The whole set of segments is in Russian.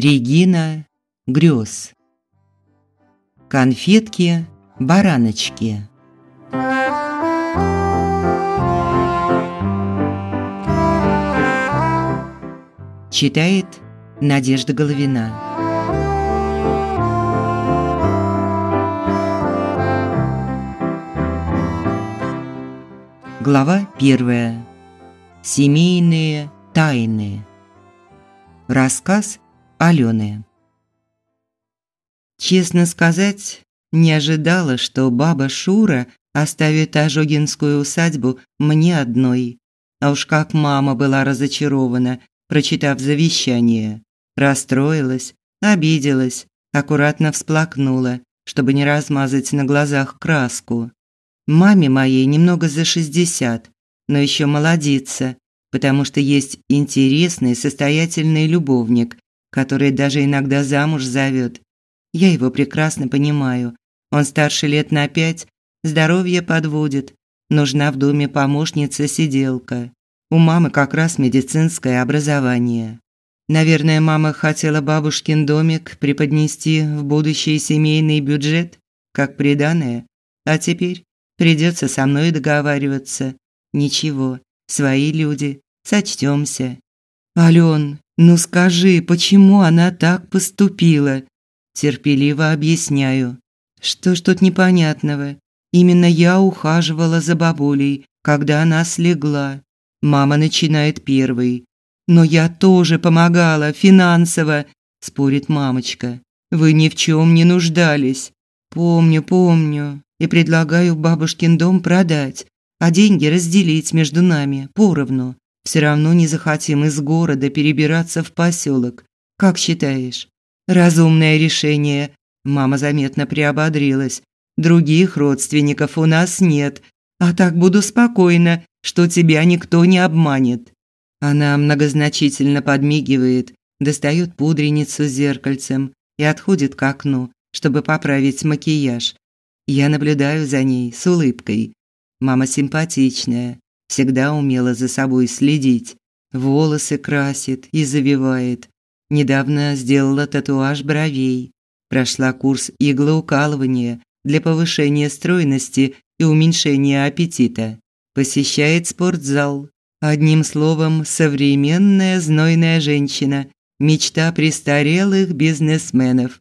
Регина Грёз. Конфетки-бараночки. Читает Надежда Головина. Глава первая. Семейные тайны. Рассказ Алены. Честно сказать, не ожидала, что баба Шура оставит Ожогинскую усадьбу мне одной. А уж как мама была разочарована, прочитав завещание. Расстроилась, обиделась, аккуратно всплакнула, чтобы не размазать на глазах краску. Маме моей немного за шестьдесят, но еще молодится, потому что есть интересный состоятельный любовник, который даже иногда замуж зовет. Я его прекрасно понимаю. Он старше лет на пять, здоровье подводит. Нужна в доме помощница-сиделка. У мамы как раз медицинское образование. Наверное, мама хотела бабушкин домик преподнести в будущий семейный бюджет, как приданое. А теперь придется со мной договариваться. Ничего, свои люди, сочтёмся. Алён, ну скажи, почему она так поступила? Терпеливо объясняю. Что ж тут непонятного? Именно я ухаживала за бабулей, когда она слегла. Мама начинает первой. Но я тоже помогала финансово, спорит мамочка. Вы ни в чем не нуждались. Помню, помню. И предлагаю бабушкин дом продать, а деньги разделить между нами поровну. Все равно не захотим из города перебираться в поселок. Как считаешь? Разумное решение. Мама заметно приободрилась. Других родственников у нас нет, а так буду спокойна, что тебя никто не обманет. Она многозначительно подмигивает, достает пудреницу с зеркальцем и отходит к окну, чтобы поправить макияж. Я наблюдаю за ней с улыбкой. Мама симпатичная, всегда умела за собой следить. Волосы красит и завивает. Недавно сделала татуаж бровей. Прошла курс иглоукалывания для повышения стройности и уменьшения аппетита. Посещает спортзал. Одним словом, современная знойная женщина. Мечта престарелых бизнесменов.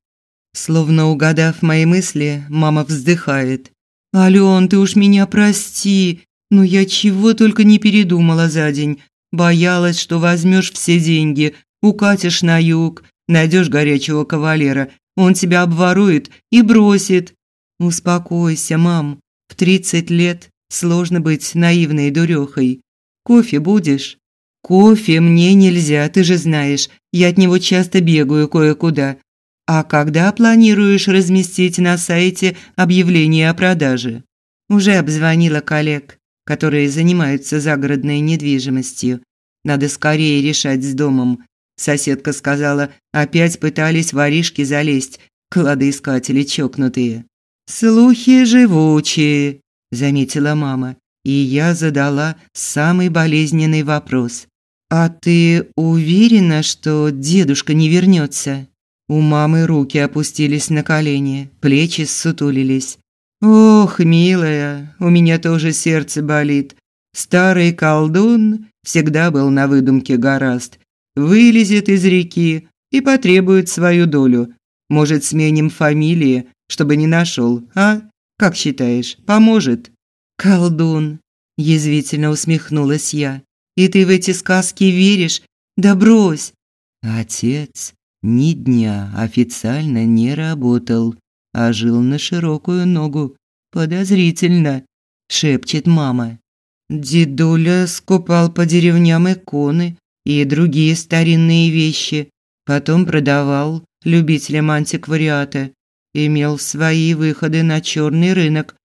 Словно угадав мои мысли, мама вздыхает. «Алён, ты уж меня прости, но я чего только не передумала за день. Боялась, что возьмешь все деньги, укатишь на юг, найдешь горячего кавалера, он тебя обворует и бросит. Успокойся, мам. В тридцать лет сложно быть наивной дурехой. Кофе будешь? Кофе мне нельзя, ты же знаешь. Я от него часто бегаю кое-куда. А когда планируешь разместить на сайте объявление о продаже? Уже обзвонила коллег которые занимаются загородной недвижимостью. Надо скорее решать с домом. Соседка сказала, опять пытались воришки залезть, кладоискатели чокнутые. «Слухи живучие», – заметила мама, и я задала самый болезненный вопрос. «А ты уверена, что дедушка не вернется?» У мамы руки опустились на колени, плечи ссутулились. Ох, милая, у меня тоже сердце болит. Старый колдун всегда был на выдумке гораст. Вылезет из реки и потребует свою долю. Может, сменим фамилии, чтобы не нашел, а? Как считаешь, поможет? Колдун, язвительно усмехнулась я. И ты в эти сказки веришь? Да брось. Отец ни дня официально не работал, а жил на широкую ногу. Подозрительно, шепчет мама. Дедуля скупал по деревням иконы и другие старинные вещи, потом продавал любителям антиквариата, имел свои выходы на черный рынок.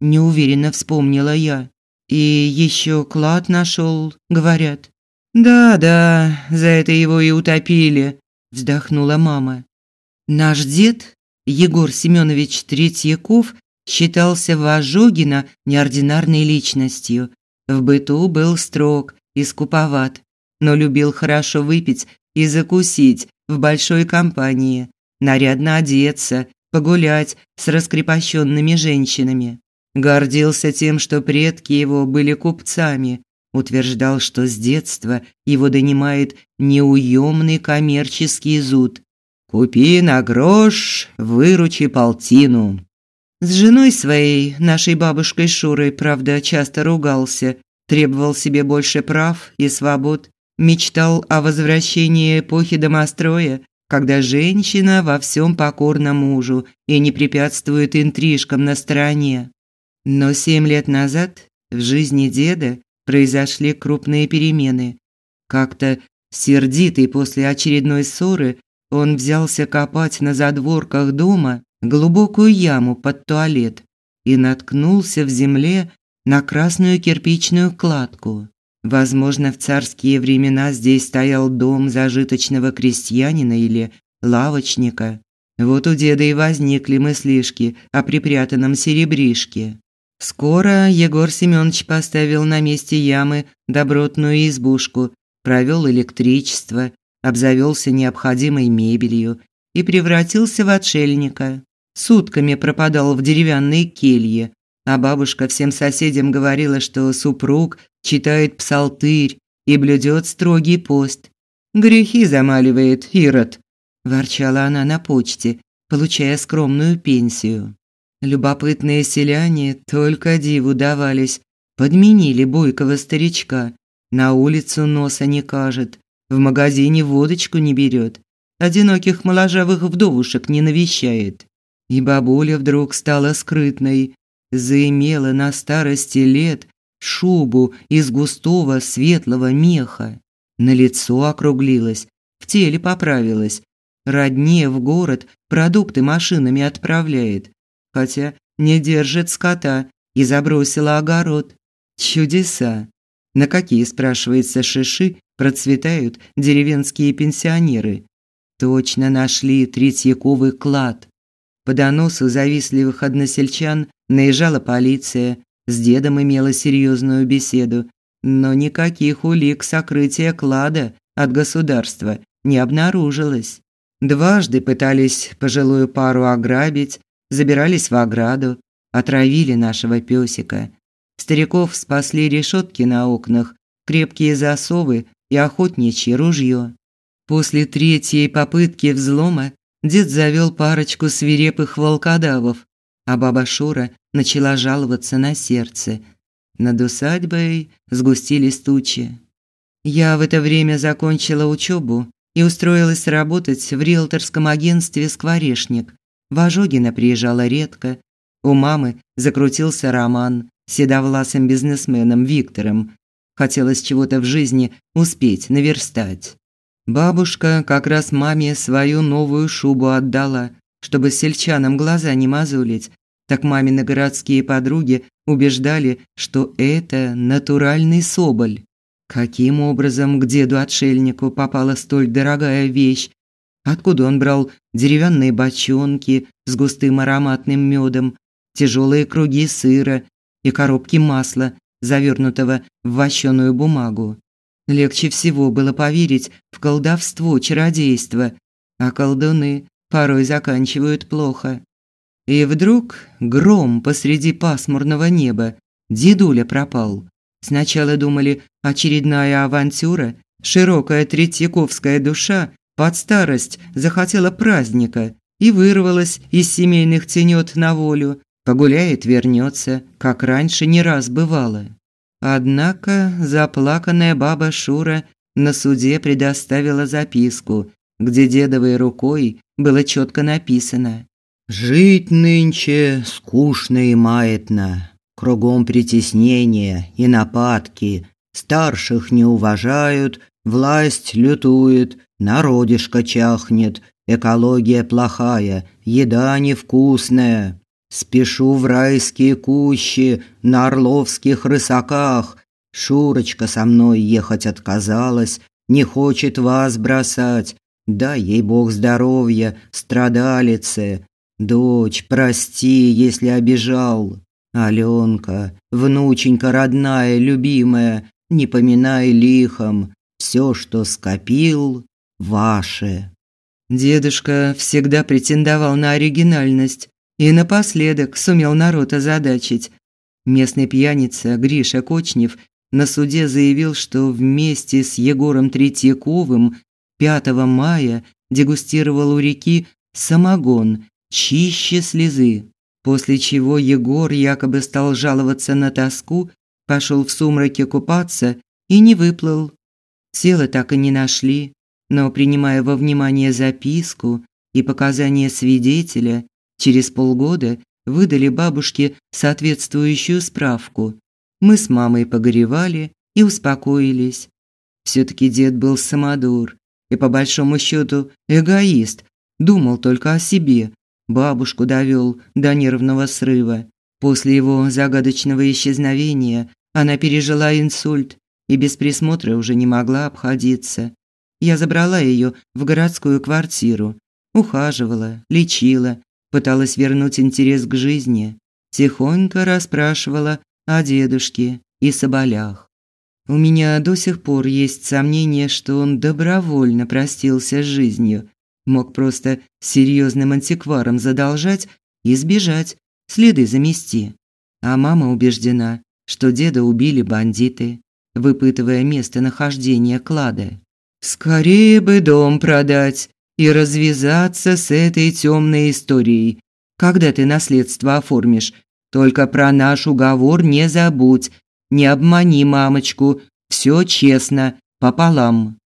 Неуверенно вспомнила я. И еще клад нашел, говорят. Да-да, за это его и утопили, вздохнула мама. Наш дед Егор Семенович Третьяков считался в Ожогино неординарной личностью. В быту был строг и скуповат, но любил хорошо выпить и закусить в большой компании, нарядно одеться, погулять с раскрепощенными женщинами. Гордился тем, что предки его были купцами, утверждал, что с детства его донимает неуемный коммерческий зуд. «Купи на грош, выручи полтину». С женой своей, нашей бабушкой Шурой, правда, часто ругался, требовал себе больше прав и свобод, мечтал о возвращении эпохи домостроя, когда женщина во всем покорна мужу и не препятствует интрижкам на стороне. Но семь лет назад в жизни деда произошли крупные перемены. Как-то сердитый после очередной ссоры, он взялся копать на задворках дома глубокую яму под туалет и наткнулся в земле на красную кирпичную кладку. Возможно, в царские времена здесь стоял дом зажиточного крестьянина или лавочника. Вот у деда и возникли мыслишки о припрятанном серебришке. Скоро Егор Семенович поставил на месте ямы добротную избушку, провел электричество, обзавелся необходимой мебелью и превратился в отшельника. Сутками пропадал в деревянной келье, а бабушка всем соседям говорила, что супруг читает псалтырь и блюдет строгий пост. «Грехи замаливает Ирод», – ворчала она на почте, получая скромную пенсию. Любопытные селяне только диву давались, подменили бойкого старичка. На улицу носа не кажет, в магазине водочку не берет, одиноких моложавых вдовушек не навещает. И бабуля вдруг стала скрытной, заимела на старости лет шубу из густого светлого меха. На лицо округлилась, в теле поправилась. Родне в город продукты машинами отправляет хотя не держит скота и забросила огород. Чудеса. На какие, спрашивается, шиши процветают деревенские пенсионеры? Точно нашли Третьяковый клад. По доносу завистливых односельчан наезжала полиция, с дедом имела серьезную беседу, но никаких улик сокрытия клада от государства не обнаружилось. Дважды пытались пожилую пару ограбить, забирались в ограду, отравили нашего песика. Стариков спасли решетки на окнах, крепкие засовы и охотничье ружье. После третьей попытки взлома дед завел парочку свирепых волкодавов, а баба Шура начала жаловаться на сердце. Над усадьбой сгустились тучи. Я в это время закончила учебу и устроилась работать в риэлторском агентстве «Скворечник», в Ожогино приезжала редко. У мамы закрутился роман с седовласым бизнесменом Виктором. Хотелось чего-то в жизни успеть наверстать. Бабушка как раз маме свою новую шубу отдала, чтобы сельчанам глаза не мозолить. Так мамины городские подруги убеждали, что это натуральный соболь. Каким образом к деду-отшельнику попала столь дорогая вещь, Откуда он брал деревянные бочонки с густым ароматным медом, тяжелые круги сыра и коробки масла, завернутого в вощеную бумагу. Легче всего было поверить в колдовство, чародейство, а колдуны порой заканчивают плохо. И вдруг гром посреди пасмурного неба. Дедуля пропал. Сначала думали, очередная авантюра, широкая третьяковская душа под старость захотела праздника и вырвалась из семейных тенет на волю. Погуляет, вернется, как раньше не раз бывало. Однако заплаканная баба Шура на суде предоставила записку, где дедовой рукой было четко написано «Жить нынче скучно и маятно, кругом притеснения и нападки, старших не уважают, власть лютует, Народишко чахнет, экология плохая, еда невкусная. Спешу в райские кущи на орловских рысаках. Шурочка со мной ехать отказалась, не хочет вас бросать. Дай ей Бог здоровья, страдалице. Дочь, прости, если обижал. Алёнка, внученька родная, любимая, не поминай лихом. Все, что скопил, ваше. Дедушка всегда претендовал на оригинальность и напоследок сумел народ озадачить. Местный пьяница Гриша Кочнев на суде заявил, что вместе с Егором Третьяковым 5 мая дегустировал у реки самогон чище слезы, после чего Егор якобы стал жаловаться на тоску, пошел в сумраке купаться и не выплыл. Тело так и не нашли, но принимая во внимание записку и показания свидетеля, через полгода выдали бабушке соответствующую справку. Мы с мамой погоревали и успокоились. все таки дед был самодур и по большому счету эгоист, думал только о себе. Бабушку довел до нервного срыва. После его загадочного исчезновения она пережила инсульт и без присмотра уже не могла обходиться. Я забрала ее в городскую квартиру, ухаживала, лечила, пыталась вернуть интерес к жизни, тихонько расспрашивала о дедушке и соболях. У меня до сих пор есть сомнение, что он добровольно простился с жизнью, мог просто серьезным антикваром задолжать и сбежать, следы замести. А мама убеждена, что деда убили бандиты, выпытывая место нахождения клада. Скорее бы дом продать и развязаться с этой темной историей. Когда ты наследство оформишь, только про наш уговор не забудь. Не обмани мамочку, все честно, пополам.